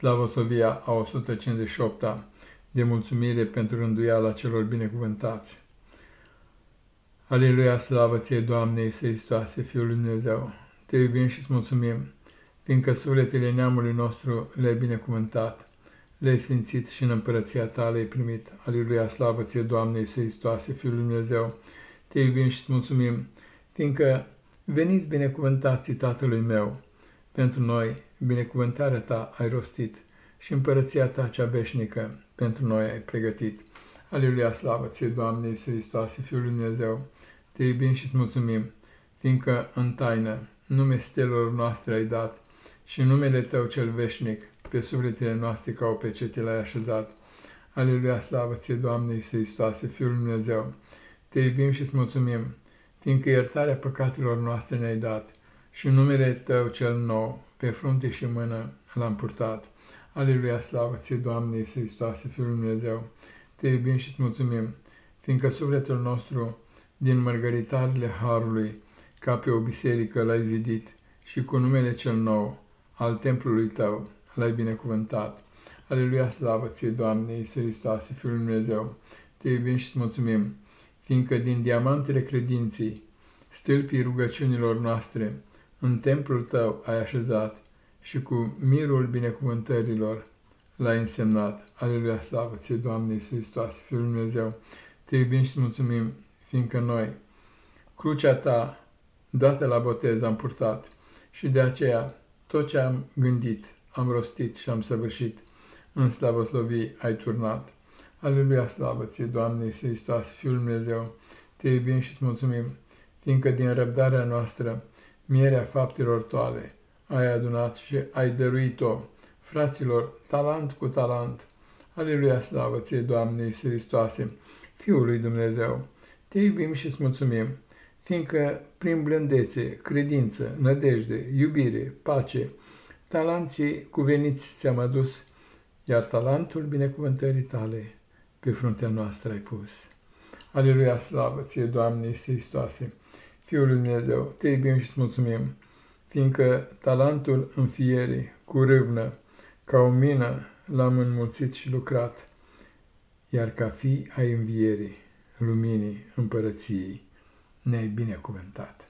Slavosovia a 158-a de mulțumire pentru rânduiala celor binecuvântați. Aleluia, slavă ție, Doamne Iisus Hristoase, Fiul lui Dumnezeu! Te iubim și îți mulțumim, fiindcă sufletele neamului nostru le-ai binecuvântat, le-ai sfințit și în împărăția ta le-ai primit. Aleluia, slavă ție, Doamne Iisus Hristoase, Fiul lui Dumnezeu! Te iubim și îți mulțumim, fiindcă veniți binecuvântații Tatălui meu, pentru noi binecuvântarea ta ai rostit și împărăția ta cea veșnică pentru noi ai pregătit. Aleluia, slavă ție, Doamne Iisus Hristoase, Fiul lui Dumnezeu! Te iubim și îți mulțumim, fiindcă în taină nume stelor noastre ai dat și numele Tău cel veșnic pe sufletele noastre ca o pecete l-ai așezat. Aleluia, slavă ție, Doamne Iisus Hristoase, Fiul lui Dumnezeu! Te iubim și îți mulțumim, fiindcă iertarea păcatelor noastre ne-ai dat și numele Tău cel nou pe frunte și mână l-am purtat. Aleluia, slavă ție, Doamne Iisus Hristoase, Fiul lui Dumnezeu! Te iubim și îți mulțumim, fiindcă sufletul nostru din mărgăritarele Harului, ca pe o biserică l-ai zidit și cu numele cel nou al templului tău l-ai binecuvântat. Aleluia, slavă ție, Doamne, Iisus Hristoase, Fiul lui Dumnezeu! Te iubim și îți mulțumim, fiindcă din diamantele credinței, stâlpii rugăciunilor noastre, în templul tău ai așezat și cu mirul binecuvântărilor l-ai însemnat. Aleluia, slavă ție, Doamne, Iisus Hristoase, Fiul lui Dumnezeu! Te iubim și îți mulțumim, fiindcă noi, crucea ta, dată la botez, am purtat și de aceea tot ce am gândit, am rostit și am săvârșit, în slavoslovii ai turnat. Aleluia, slavă ție, Doamne Iisus Hristos, Fiul Dumnezeu, te iubim și îți mulțumim, fiindcă din răbdarea noastră, mierea faptelor toale, ai adunat și ai dăruit-o, fraților, talent cu talent. Aleluia, slavă ție, Doamne Iisus Hristoase, Fiul lui Dumnezeu, te iubim și îți mulțumim, fiindcă prin blândețe, credință, nădejde, iubire, pace, talanții cuveniți ți-am adus, iar talentul binecuvântării tale pe fruntea noastră ai pus. Aleluia, slavă ție, Doamne Iisus Hristoase, Fiul lui Dumnezeu, te iubim și îți mulțumim, fiindcă talentul înfierii cu râvnă, ca o mină, l-am înmulțit și lucrat, iar ca fi ai învierii luminii împărăției ne-ai binecuvântat.